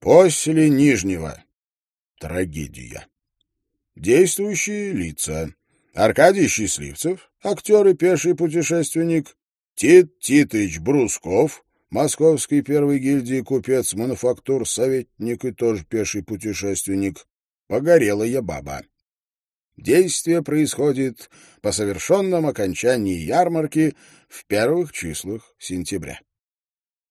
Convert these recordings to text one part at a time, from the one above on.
После Нижнего. Трагедия. Действующие лица. Аркадий Счастливцев, актер и пеший путешественник. Тит Титыч Брусков, московский первый гильдии купец, мануфактур, советник и тоже пеший путешественник. Погорелая баба. Действие происходит по совершенном окончании ярмарки в первых числах сентября.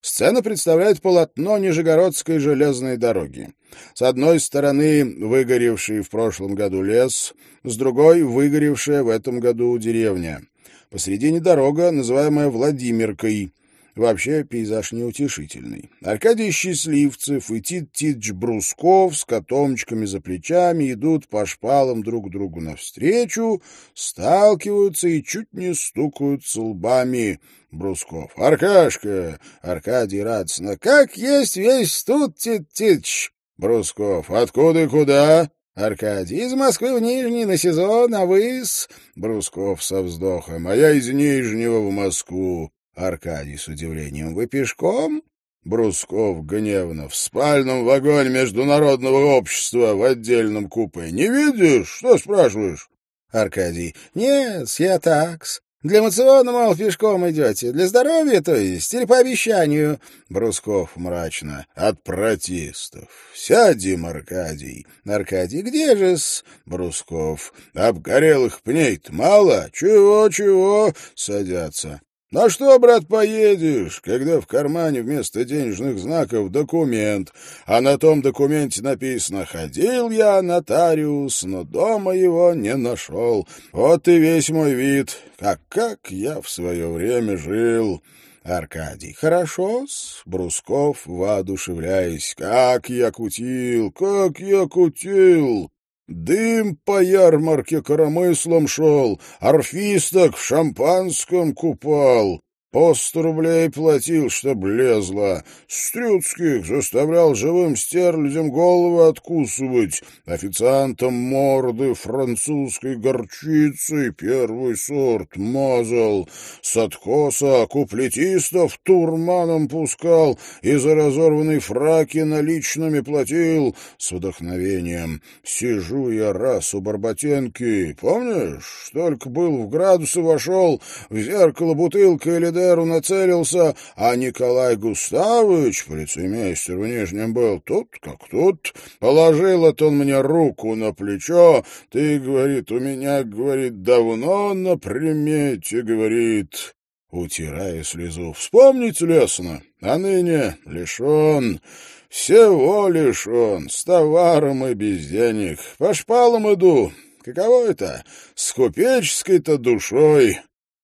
Сцена представляет полотно Нижегородской железной дороги. С одной стороны выгоревший в прошлом году лес, с другой — выгоревшая в этом году деревня. Посредине дорога, называемая Владимиркой, Вообще пейзаж неутешительный. Аркадий Счастливцев и Тит Титч Брусков с котомчиками за плечами идут по шпалам друг другу навстречу, сталкиваются и чуть не стукаются лбами. Брусков. «Аркашка!» Аркадий радостно. «Как есть весь тут, Тит Титч!» Брусков. «Откуда и куда?» Аркадий. «Из Москвы в Нижний на сезон, а вы с...» Брусков со вздохом. «А я из Нижнего в Москву». Аркадий с удивлением. «Вы пешком?» Брусков гневно. «В спальном вагоне Международного общества в отдельном купе. Не видишь? Что спрашиваешь?» Аркадий. «Нет, я такс. Для мациона, мол, пешком идете. Для здоровья, то есть, или по обещанию?» Брусков мрачно. «От протестов. Сядем, Аркадий». Аркадий. «Где же-с?» Брусков. «Обгорелых пней-то мало? Чего-чего?» Садятся. На что, брат, поедешь, когда в кармане вместо денежных знаков документ, а на том документе написано «Ходил я, нотариус, но дома его не нашел». Вот и весь мой вид. Как-как я в свое время жил». Аркадий. «Хорошо-с», Брусков, воодушевляясь. «Как я кутил, как я кутил!» Дым по ярмарке коромыслом шел, орфисток в шампанском купал. По сто рублей платил, чтоб лезла. Стрюцких заставлял живым стерлядем головы откусывать. Официантам морды французской горчицей первый сорт мазал. С откоса куплетистов турманом пускал и за разорванные фраки наличными платил. С вдохновением сижу я раз у Барботенки. Помнишь, только был в градусы вошел, в зеркало бутылка или Бендеру нацелился, а Николай Густавович, полицеймейстер в Нижнем был, тут как тут, положил это он мне руку на плечо, ты, говорит, у меня, говорит, давно на примете, говорит, утирая слезу. Вспомнить лестно, а ныне лишен, всего лишен, с товаром и без денег. По шпалам иду, каково это, с купеческой-то душой,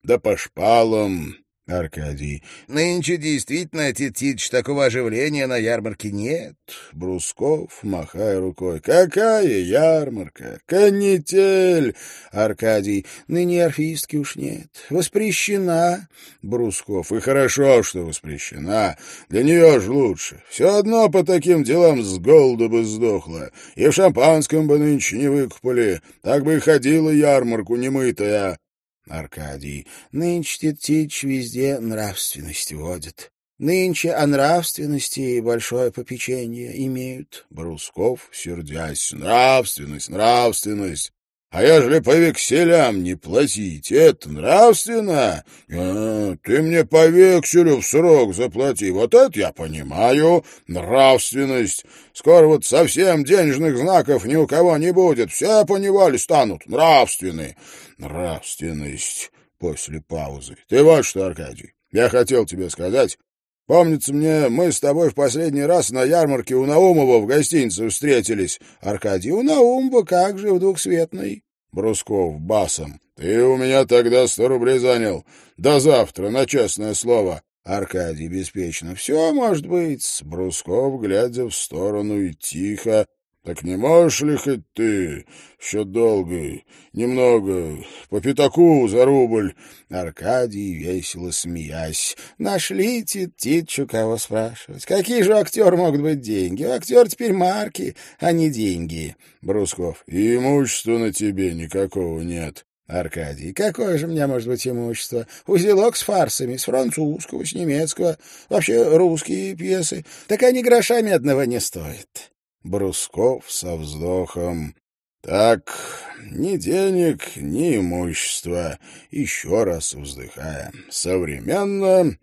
да по шпалам. Аркадий. Нынче действительно, Титич, такого оживления на ярмарке нет. Брусков, махая рукой. Какая ярмарка? Канитель! Аркадий. Ныне орфистки уж нет. Воспрещена. Брусков. И хорошо, что воспрещена. Для нее ж лучше. Все одно по таким делам с голода бы сдохла. И в шампанском бы нынче не выкупали. Так бы и ходила ярмарку немытая. Аркадий. Нынче Титич везде нравственность водит. Нынче о нравственности большое попечение имеют. Брусков, сердясь. Нравственность, нравственность. А ежели по векселям не платить, это нравственно? А, ты мне по векселю в срок заплати. Вот это я понимаю. Нравственность. Скоро вот совсем денежных знаков ни у кого не будет. Все поневоле станут. Нравственны. Нравственность. После паузы. Ты вот что, Аркадий, я хотел тебе сказать. Помнится мне, мы с тобой в последний раз на ярмарке у Наумова в гостинице встретились. Аркадий, у Наумова как же в двухсветной? Брусков басом. Ты у меня тогда сто рублей занял. До завтра, на честное слово. Аркадий беспечно. Все может быть. Брусков, глядя в сторону и тихо. Так не можешь ли хоть ты? Еще долго, немного, по пятаку за рубль. Аркадий, весело смеясь. Нашли Тит Титчу, кого спрашивать. Какие же у актера могут быть деньги? У актера теперь марки, а не деньги. Брусков. И имущества на тебе никакого нет. Аркадий. Какое же у меня может быть имущество? Узелок с фарсами, с французского, с немецкого. Вообще русские пьесы. Так они грошами одного не стоят. Брусков со вздохом. Так, ни денег, ни имущества. Еще раз вздыхая. Современно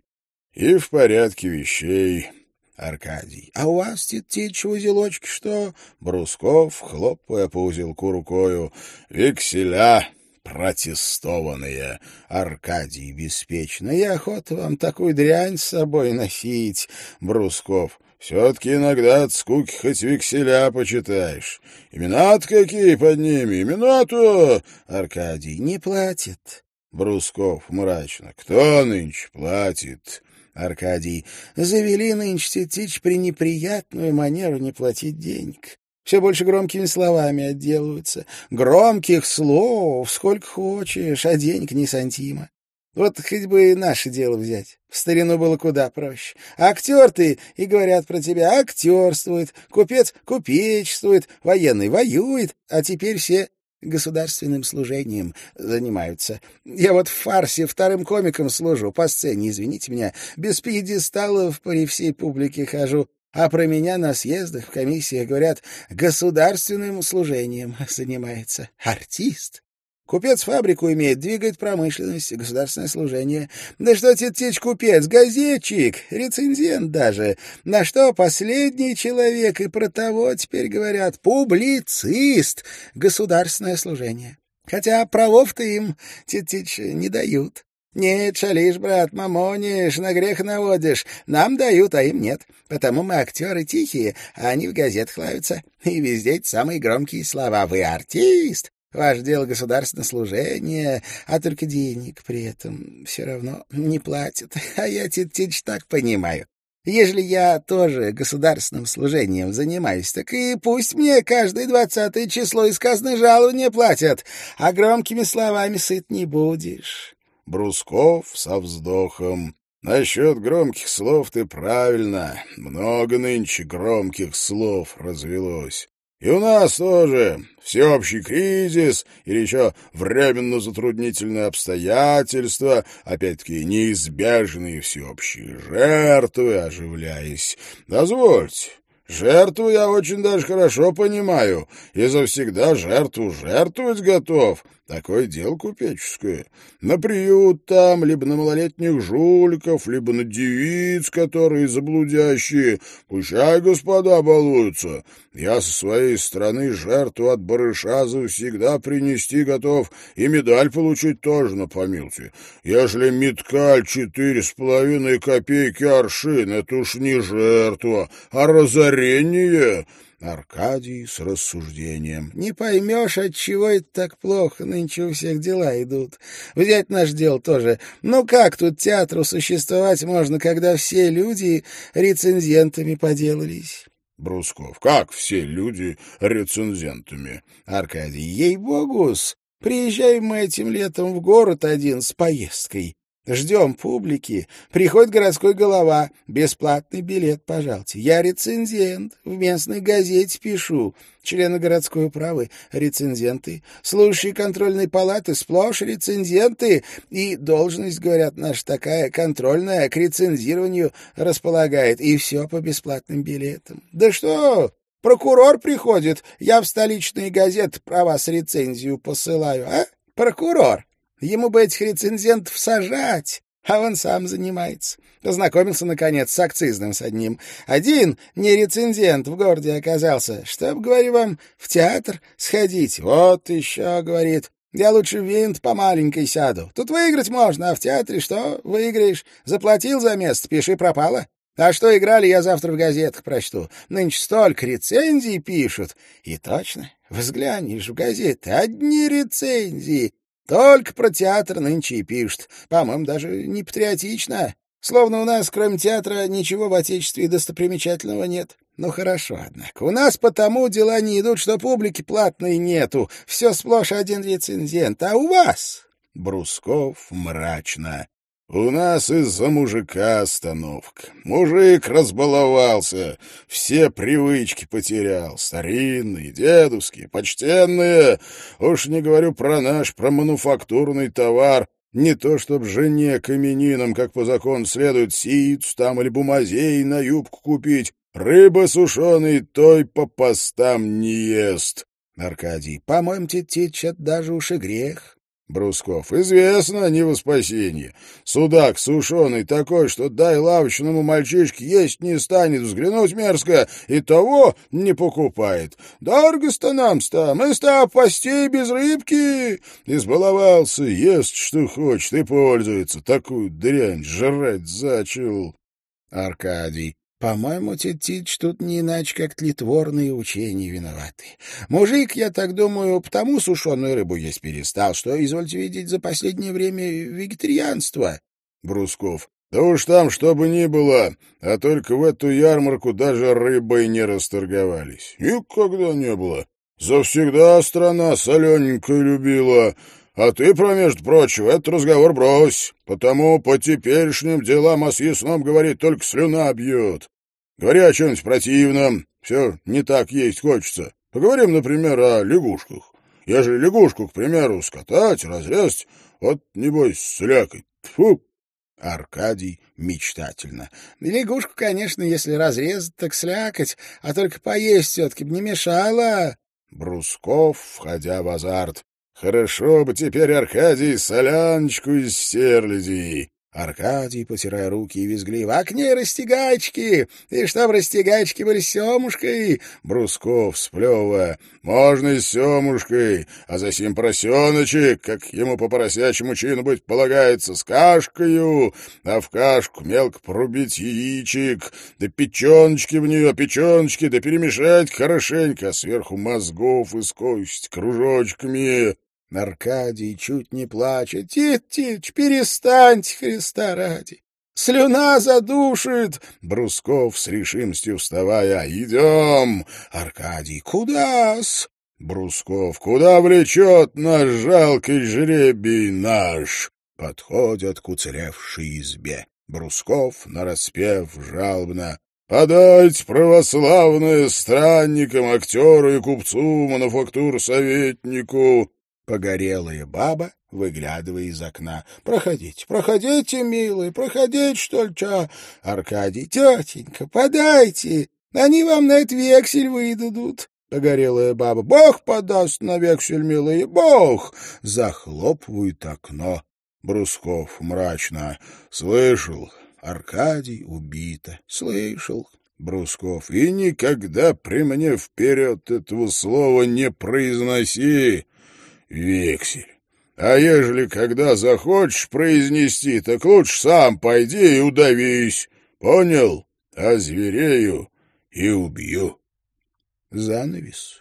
и в порядке вещей. Аркадий. — А у вас, Титич, узелочки что? Брусков, хлопая по узелку рукою. — Векселя протестованные. Аркадий беспечно. Я охота вам такую дрянь с собой носить. Брусков. Все-таки иногда от скуки хоть векселя почитаешь. Имена-то какие под ними? Имена-то... Аркадий. Не платит. Брусков мрачно. Кто нынче платит? Аркадий. Завели нынче течь при неприятную манеру не платить денег. Все больше громкими словами отделываются. Громких слов сколько хочешь, а денег не сантима. Вот хоть бы наше дело взять. В старину было куда проще. Актер ты, и говорят про тебя, актерствует, купец купечествует, военный воюет, а теперь все государственным служением занимаются. Я вот в фарсе вторым комиком служу, по сцене, извините меня, без пьедесталов при всей публике хожу, а про меня на съездах, в комиссиях говорят, государственным служением занимается. Артист. Купец фабрику имеет, двигает промышленность, государственное служение. Да что тетечь купец, газетчик, рецензент даже. На что последний человек, и про того теперь говорят, публицист, государственное служение. Хотя правов-то им, тетич, не дают. Нет, шалишь, брат, мамонишь, на грех наводишь. Нам дают, а им нет. Потому мы актеры тихие, а они в газетах лавятся. И везде эти самые громкие слова. Вы артист, Ваше дело государственное служение, а только денег при этом все равно не платят. А я, Титич, так понимаю. Ежели я тоже государственным служением занимаюсь, так и пусть мне каждое двадцатое число из казны жалования платят, а громкими словами сыт не будешь. Брусков со вздохом. Насчет громких слов ты правильно. Много нынче громких слов развелось. И у нас тоже всеобщий кризис или еще временно затруднительные обстоятельства, опять-таки неизбежные всеобщие жертвы, оживляясь. Дозвольте, жертву я очень даже хорошо понимаю, и завсегда жертву жертвовать готов, Такое дело купеческое. На приют там, либо на малолетних жуликов, либо на девиц, которые заблудящие. Пущай господа балуются. Я со своей стороны жертву от барыша всегда принести готов и медаль получить тоже на помилте. Ежели меткаль четыре с половиной копейки аршин, это уж не жертва, а разорение». Аркадий с рассуждением. «Не поймешь, от чего это так плохо, нынче у всех дела идут. Взять наш дел тоже. Ну как тут театру существовать можно, когда все люди рецензентами поделались?» Брусков. «Как все люди рецензентами?» Аркадий. «Ей-богус, приезжаем мы этим летом в город один с поездкой. Ждем публики. Приходит городской голова. Бесплатный билет, пожалуйте. Я рецензент. В местной газете пишу. Члены городской управы — рецензенты. Служащие контрольной палаты сплошь рецензенты. И должность, говорят, наша такая контрольная к рецензированию располагает. И все по бесплатным билетам. Да что? Прокурор приходит. Я в столичные газеты про вас рецензию посылаю. А? Прокурор. Ему бы этих рецензентов сажать, а он сам занимается. Познакомился, наконец, с акцизным с одним. Один не рецензент в городе оказался. Чтоб, говорю вам, в театр сходить. Вот еще, говорит, я лучше в винт по маленькой сяду. Тут выиграть можно, а в театре что? Выиграешь. Заплатил за место, пиши пропало. А что играли, я завтра в газетах прочту. Нынче столько рецензий пишут. И точно, взглянешь в газеты, одни рецензии. Только про театр нынче и пишут. По-моему, даже не патриотично. Словно у нас, кроме театра, ничего в Отечестве достопримечательного нет. Ну, хорошо, однако. У нас потому дела не идут, что публики платной нету. Все сплошь один рецензент. А у вас? Брусков мрачно. У нас из-за мужика остановка. Мужик разбаловался, все привычки потерял, старинные, дедовские, почтенные. Уж не говорю про наш, про мануфактурный товар. Не то чтоб жене каменинам, как по закону следует, сиц там или бумазей на юбку купить. Рыба сушеный той по постам не ест. Аркадий, по-моему, тетич, это даже уж и грех. Брусков. Известно, не во спасенье. Судак сушеный такой, что дай лавочному мальчишке есть не станет, взглянуть мерзко, и того не покупает. Дорого-то нам-то, мы-то постей без рыбки. Избаловался, ест, что хочет, и пользуется. Такую дрянь жрать зачел. Аркадий. По-моему, Титич тут не иначе, как тлетворные учения виноваты. Мужик, я так думаю, потому сушеную рыбу есть перестал, что, извольте видеть, за последнее время вегетарианство. Брусков. Да уж там, что бы ни было, а только в эту ярмарку даже рыбой не расторговались. Никогда не было. Завсегда страна солененькую любила. А ты, промеж прочего, этот разговор брось, потому по теперешним делам о съестном говорит только слюна бьет. Говори о чем-нибудь противном, все не так есть хочется. Поговорим, например, о лягушках. Же лягушку, к примеру, скатать, разрезать, вот, небось, слякать. Тьфу! Аркадий мечтательно. Лягушку, конечно, если разрезать, так слякать, а только поесть все-таки бы не мешало. Брусков, входя в азарт. Хорошо бы теперь Аркадий соляночку из стерляди. Аркадий, потирая руки и визгливо, «А к ней растягачки! И чтоб растягачки были семушкой!» Брусков, сплевывая, «Можно и семушкой, а за сим поросеночек, как ему по поросячьему чину быть полагается, с кашкою, а в кашку мелко порубить яичек, да печеночки в нее, печеночки, да перемешать хорошенько, а сверху мозгов из кость кружочками». Аркадий чуть не плачет. «Тит, Тит, перестаньте, Христа ради! Слюна задушит!» Брусков с решимостью вставая. «Идем!» Аркадий. «Куда-с?» Брусков. «Куда влечет наш жалкий жребий наш?» Подходят к уцелевшей избе. Брусков, нараспев, жалобно. «Подать православное странникам, актеру и купцу, мануфактур-советнику!» Погорелая баба, выглядывая из окна. — Проходите, проходите, милый, проходите, что ли, ча? Аркадий, тетенька, подайте, они вам на этот вексель выдадут. Погорелая баба. Бог подаст на вексель, милый, Бог! Захлопывает окно. Брусков мрачно. Слышал, Аркадий убита. Слышал. Брусков. И никогда при мне вперед этого слова не произноси вексель. А ежели когда захочешь произнести, так лучше сам пойди и удавись. Понял? А зверею и убью. Занавес.